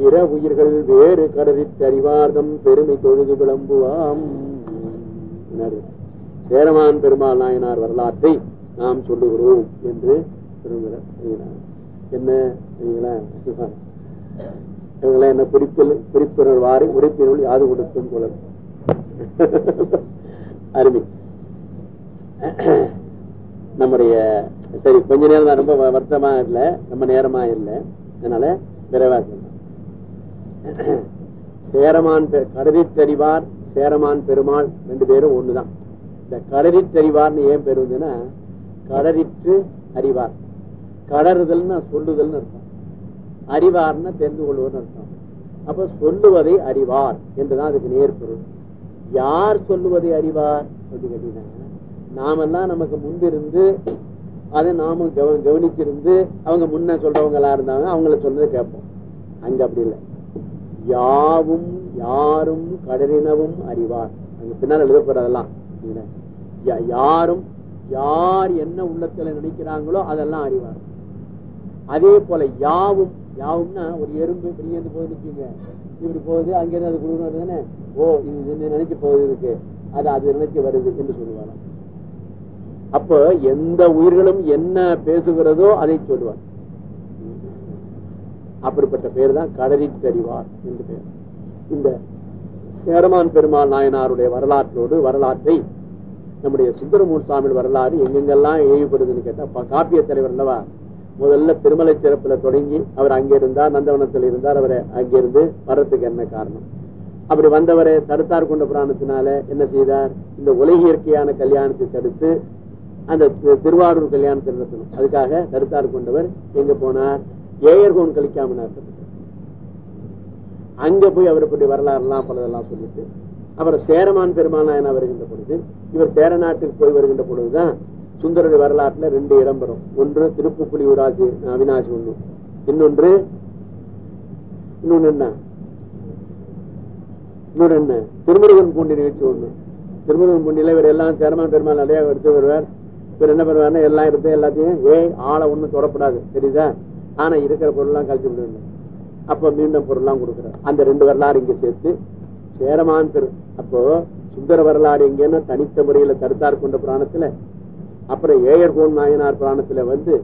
பிற உயிர்கள் வேறு கடலில் அறிவார்தம் பெருமை தொழுது விளம்புவாம். சேரமான் பெருமாள் நாயனார் வரலாற்றை நாம் சொல்லுகிறோம் என்று சொல்லுகிறார் என்ன இவங்களாம் என்ன குறிப்பில் குறிப்பினர்வாறு உறுப்பினர்கள் யாது கொடுத்தும் குழல் அருமை. நம்முடைய சரி கொஞ்ச நேரம் தான் ரொம்ப வருத்தமா இல்லை ரொம்ப நேரமா இல்லை. அதனால விரைவாக சேரமான் கருதி தெரிவார் சேரமான் பெருமாள் ரெண்டு பேரும் ஒண்ணுதான். இந்த கடலிற்றறிவார்னு ஏன் பெறுவதுன்னா கடறிற்று அறிவார். கடறுதல்னு சொல்லுதல்னு அர்த்தம். அறிவார்னா தெரிந்து கொள்வதுன்னு அர்த்தம். அப்ப சொல்லுவதை அறிவார் என்றுதான் அதுக்கு நேர்பொருள் யார் சொல்லுவதை அறிவார் அப்படின்னு கேட்டீங்கன்னா நாமெல்லாம் நமக்கு முன்பிருந்து அதை நாமும் கவ- கவனிச்சிருந்து அவங்க முன்ன சொல்றவங்களா இருந்தாங்க அவங்கள சொன்னதை கேட்போம். அங்க அப்படி இல்லை. யாவும் யாரும் கடலினவும் அறிவார். அங்க பின்னால் எழுதப்படுறதெல்லாம் யா- யாரும் யார் என்ன உள்ளத்துல நினைக்கிறாங்களோ அதெல்லாம் அறிவார். அதே போல யாவும் யாவும்னா ஒரு எறும்பு இப்படி இருந்து போகுது வச்சுங்க இப்படி போகுது அங்கிருந்து அது குழுன்னு ஓ இது நினைச்சு போகுது இருக்கு அது அது நினைச்சு வருது என்று சொல்லுவாங்க அப்ப எந்த உயிர்களும் என்ன பேசுகிறதோ அதை சொல்லுவார். அப்படிப்பட்ட பேர் தான் கடலிற்றறிவார் என்று பெயர். இந்த சேரமான் பெருமாள் நாயனாருடைய வரலாற்றோடு வரலாற்றை நம்முடைய சுந்தரமூர் சுவாமி வரலாறு எங்கெங்கெல்லாம் ஏவிப்படுதுன்னு கேட்டா ப- காப்பிய தலைவர் அல்லவா முதல்ல திருமலை சிறப்புல தொடங்கி அவர் அங்கே இருந்தார் நந்தவனத்தில் இருந்தார் அவரை அங்கிருந்து வர்றதுக்கு என்ன காரணம்? அப்படி வந்தவரை தடுத்தார் கொண்ட புராணத்தினால என்ன செய்தார்? இந்த உலக இயற்கையான கல்யாணத்தை தடுத்து அந்த திருவாரூர் கல்யாணத்தை நடத்தணும். அதுக்காக தடுத்தார் கொண்டவர் எங்க போனார்? ஏயர்கோன் கழிக்காம அங்க போய் அவரை பற்றி வரலாறு எல்லாம் பலதெல்லாம் சொல்லிட்டு அப்புறம் சேரமான் பெருமானாயனா வருகின்ற பொழுது இவர் சேர நாட்டிற்கு போய் வருகின்ற பொழுதுதான் சுந்தரர் வரலாற்றுல ரெண்டு இடம் பெறும். ஒன்று திருப்புப்புலி ஊராஜி அவினாசி ஒண்ணு இன்னொன்று இன்னொன்னு என்ன? இன்னொரு என்ன? திருமுருகன் பூண்டி நிகழ்ச்சி ஒண்ணு திருமுருகன் பூண்டியில இவர் எல்லாம் சேரமான் பெருமாள் நிறைய எடுத்து வருவார். இவர் என்ன பண்ணுவாருன்னா எல்லாம் எடுத்து எல்லாத்தையும் ஏய் ஆளை ஒண்ணும் தொடப்படாது. தெரியுதா? ஆனா இருக்கிற பொருள்லாம் கழிச்சு விடுங்க. அப்ப மீண்டும் பொருள்லாம் கொடுக்குறார். அந்த ரெண்டு வரலாறு இங்க சேர்த்து சேரமான் பெரு அப்போ சுந்தர வரலாறு எங்கன்னா தனித்த முறையில தடுத்தார் கொண்ட புராணத்துல அப்புறம் ஏயர் கோன் நாயனார் புராணத்துல வந்து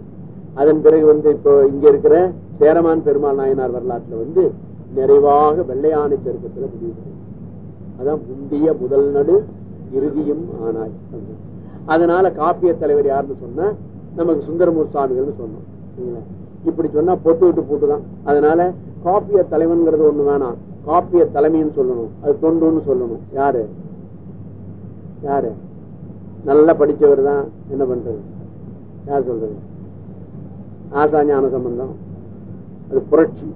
அதன் பிறகு வந்து இப்போ இங்க இருக்கிற சேரமான் பெருமாள் நாயனார் வரலாற்றுல வந்து நிறைவாக வெள்ளையான பெருக்கத்துல முடிவு அதான் முந்திய முதல் நடு இறுதியும் ஆனாய். அதனால காப்பிய தலைவர் யாருன்னு சொன்ன நமக்கு சுந்தரமூர் சுவாமிகள்னு சொன்னோம். சரிங்களா? இப்படி சொன்னா பொத்து விட்டு போட்டுதான். அதனால காப்பிய தலைவன்கிறது ஒண்ணு வேணாம். காப்பிய தலைமைன்னு சொல்லணும். அது தொண்டுன்னு சொல்லணும். யாரு? யாரு? நல்லா படிச்சவர் தான் என்ன பண்றது? யார் சொல்றது? ஆசா ஞான சம்பந்தம் அது புரட்சி.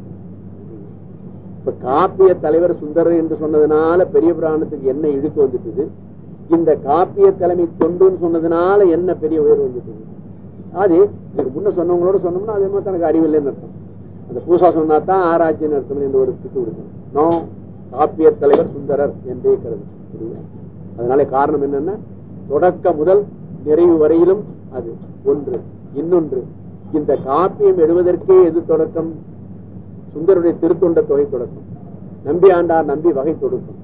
இப்ப காப்பிய தலைவர் சுந்தரர் என்று சொன்னதுனால பெரிய புராணத்துக்கு என்ன இழுக்கு வந்துட்டுது? இந்த காப்பிய தலைமை தொண்டுன்னு சொன்னதுனால என்ன பெரிய உயர்வு வந்துட்டுது? அது இதுக்கு முன்ன சொன்னவங்களோட சொன்னோம்னா அதே மாதிரி தனக்கு அறிவில்லைன்னு அர்த்தம். அந்த பூசா சொன்னா தான் ஆராய்ச்சின்னு அர்த்தம் என்று ஒரு திட்டு கொடுக்கணும். நோ காப்பிய தலைவர் சுந்தரர் என்றே கருது. அதனால காரணம் என்னன்னா தொடக்க முதல் நிறைவு வரையிலும் அது ஒன்று. இன்னொன்று இந்த காப்பியம் எழுவதற்கே எது தொடக்கம்? சுந்தருடைய திருத்தொண்ட தொகை தொடக்கம். நம்பி ஆண்டார் நம்பி வகை தொடக்கம்.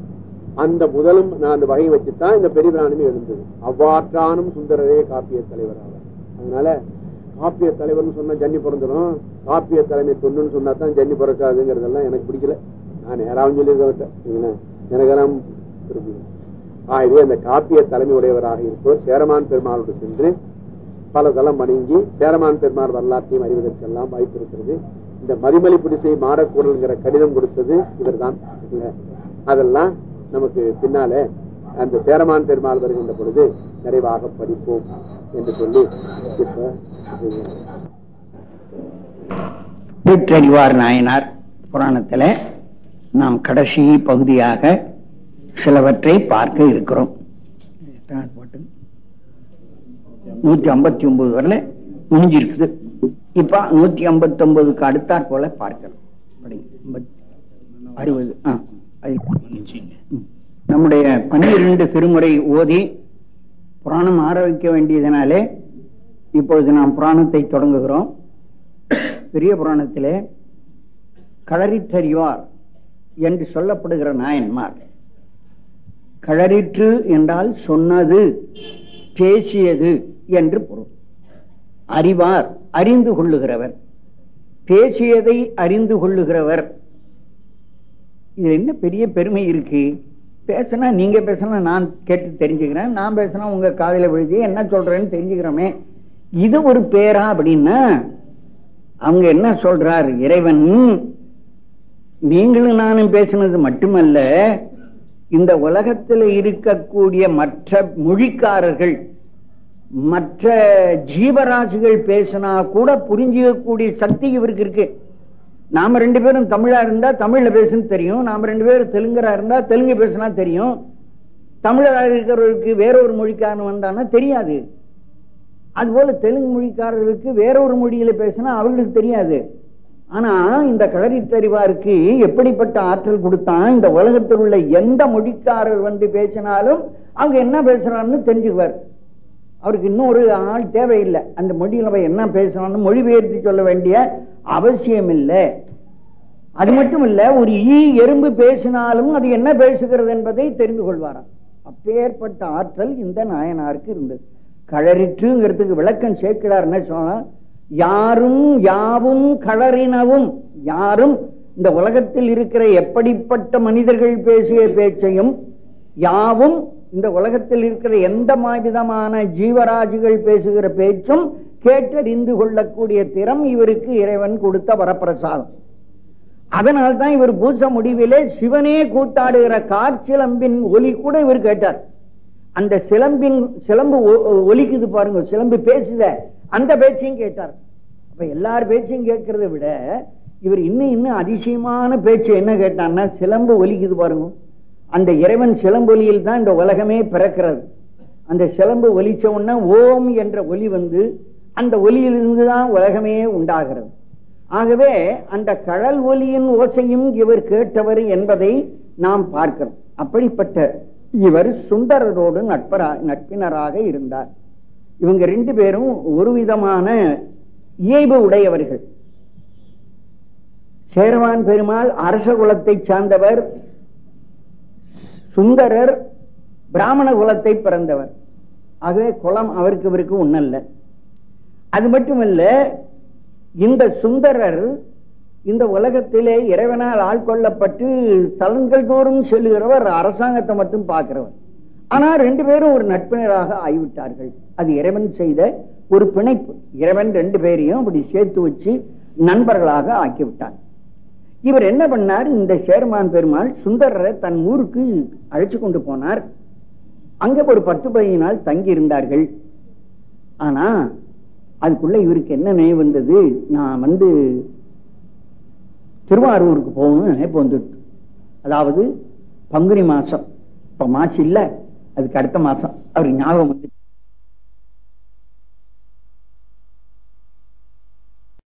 அந்த முதலும் நான் அந்த வகை வச்சுதான் இந்த பெரிய பிராணமே எழுந்தது. அவ்வாற்றானும் சுந்தரரே காப்பிய தலைவர் அதனால காப்பிய தலைவர்னு சொன்னா ஜன்னி பிறந்துடும் காப்பிய தலைமை தொண்டுன்னு சொன்னா தான் ஜன்னி பிறக்காதுங்கிறதெல்லாம் எனக்கு பிடிக்கல. நான் நேராவும் சொல்லியிருக்கேன் எனக்கெல்லாம் ஆகவே அந்த காப்பிய தலைமை உடையவராக இருப்போர் சேரமான் பெருமாளோடு சென்று பல தலம் வணங்கி சேரமான் பெருமாள் வரலாற்றையும் அறிவதற்கெல்லாம் வாய்ப்பு இருக்கிறது. இந்த மதிமலி புடிசை மாறக்கூடல்ங்கிற கடிதம் கொடுத்தது இவர் தான் அதெல்லாம் நமக்கு பின்னால அந்த சேரமான் பெருமாள் வருகின்ற பொழுது நிறைவாக படிப்போம். என்று சொல்லி இப்ப வீற்றறிவார் நாயனார் புராணத்துல நாம் கடைசி பகுதியாக சிலவற்றை பார்க்க இருக்கிறோம். நூத்தி ஐம்பத்தி ஒன்பது வரல முடிஞ்சிருக்குது. இப்ப நூத்தி ஐம்பத்தி ஒன்பதுக்கு அடுத்தாற் போல பார்க்கிறோம் அறுபது. நம்முடைய பன்னிரண்டு திருமுறை ஓதி புராணம் ஆரம்பிக்க வேண்டியதனாலே இப்பொழுது நாம் புராணத்தை தொடங்குகிறோம். பெரிய புராணத்திலே களறிற்றறிவார் என்று சொல்லப்படுகிற நாயன்மார். களறிற்று என்றால் சொன்னது பேசியது என்று பொருள். அறிவார் அறிந்து கொள்ளுகிறவர். பேசியதை அறிந்து கொள்ளுகிறவர். இது என்ன பெரிய பெருமை இருக்கு? பேசினா நீங்க பேசினா நான் கேட்டு தெரிஞ்சுக்கிறேன் நான் பேசினா உங்க காதல விழுதி என்ன சொல்றேன்னு தெரிஞ்சுக்கிறோமே. இது ஒரு பேரா அப்படின்னா அவங்க என்ன சொல்றாரு? இறைவன் நீங்களும் நானும் பேசினது மட்டுமல்ல இந்த உலகத்தில் இருக்கக்கூடிய மற்ற மொழிக்காரர்கள் மற்ற ஜீவராசிகள் பேசினா கூட புரிஞ்சிக்கக்கூடிய சக்தி இவருக்கு இருக்கு. நாம ரெண்டு பேரும் தமிழா இருந்தா தமிழ்ல பேசுன்னு தெரியும். நாம ரெண்டு பேரும் தெலுங்கரா இருந்தா தெலுங்கு பேசுனா தெரியும். தமிழராக இருக்கிறவருக்கு வேற ஒரு மொழிக்காரன் வந்தான்னா தெரியாது. அதுபோல தெலுங்கு மொழிக்காரர்களுக்கு வேற ஒரு மொழியில பேசினா அவர்களுக்கு தெரியாது. ஆனா இந்த கலரி தெரிவாருக்கு எப்படிப்பட்ட ஆற்றல் கொடுத்தான்? இந்த உலகத்தில் உள்ள எந்த மொழிக்காரர் வந்து பேசினாலும் அவங்க என்ன பேசுறான்னு தெரிஞ்சுக்குவார். அவருக்கு இன்னொரு ஆள் தேவையில்லை. அந்த மொழியில என்ன பேசணும்னு மொழிபெயர்த்து சொல்ல வேண்டிய அவசியம் இல்லை அது மட்டும் இல்ல ஒரு ஈ எறும்பு பேசினாலும் அது என்ன பேசுகிறது என்பதை தெரிந்து கொள்வாராம். அப்பேற்பட்ட ஆற்றல் இந்த நாயனாருக்கு இருந்தது. களறிற்றுங்கிறதுக்கு விளக்கம் சேர்க்கிறார் என்ன சொன்னா யாரும் யாவும் களறினவும் யாரும் இந்த உலகத்தில் இருக்கிற எப்படிப்பட்ட மனிதர்கள் பேசிய பேச்சையும் யாவும் இந்த உலகத்தில் இருக்கிற எந்த விதமான ஜீவராஜிகள் பேசுகிற பேச்சும் கேட்டறிந்து கொள்ளக்கூடிய திறம் இவருக்கு இறைவன் கொடுத்த வரப்பிரசாதம். அதனால்தான் இவர் பூச முடிவிலே சிவனே கூத்தாடுகிற காற்சிலம்பின் ஒலி கூட இவர் கேட்டார். அந்த சிலம்பின் சிலம்பு ஒலிக்குது பாருங்க சிலம்பு பேசுத அந்த பேச்சையும் கேட்டார். அப்ப எல்லார் பேச்சையும் கேட்கறத விட இவர் இன்னும் இன்னும் அதிசயமான பேச்சு என்ன கேட்டான்னா சிலம்பு ஒலிக்குது பாருங்க. அந்த இறைவன் சிலம்பொலியில் தான் இந்த உலகமே பிறக்கிறது. அந்த சிலம்பு ஒலிச்ச உடனே ஓம் என்ற ஒலி வந்து அந்த ஒலியிலிருந்து தான் உலகமே உண்டாகிறது. ஆகவே அந்த கடல் ஒலியின் ஓசையும் இவர் கேட்டவர் என்பதை நாம் பார்க்கிறோம். அப்படிப்பட்ட இவர் சுந்தரரோடு நட்பரா நட்பினராக இருந்தார். இவங்க ரெண்டு பேரும் ஒரு விதமான இயல்பு உடையவர்கள். சேரவான் பெருமாள் அரச குலத்தை சார்ந்தவர் சுந்தரர் பிராமண குலத்தை பிறந்தவர். ஆகவே குலம் அவருக்கு இவருக்கு ஒன்னல்ல அது மட்டுமல்ல இந்த சுந்தரர் இந்த உலகத்திலே இறைவனால் ஆட்கொள்ளப்பட்டு தலங்கள் தோறும் செல்லுகிறவர் அரசாங்கத்தை மட்டும் பார்க்கிறவர். ஆனா ரெண்டு பேரும் ஒரு நட்பினராக ஆகிவிட்டார்கள் அது இறைவன் செய்த ஒரு பிணைப்பு. இறைவன் ரெண்டு பேரையும் அப்படி சேர்த்து வச்சு நண்பர்களாக ஆக்கிவிட்டார் இவர் என்ன பண்ணார்? இந்த சேர்மான் பெருமாள் சுந்தரரை தன் ஊருக்கு அழைச்சு கொண்டு போனார். அங்க ஒரு பத்து பதினஞ்சு நாள் தங்கி இருந்தார்கள். ஆனா அதுக்குள்ள இவருக்கு என்ன நினைவு வந்தது? நான் வந்து திருவாரூருக்கு போகணும்னு நினைப்பு வந்துட்டு அதாவது பங்குனி மாசம். இப்ப மாசம் இல்ல. அதுக்கு அடுத்த மாசம். அவருக்கு ஞாபகம் வந்து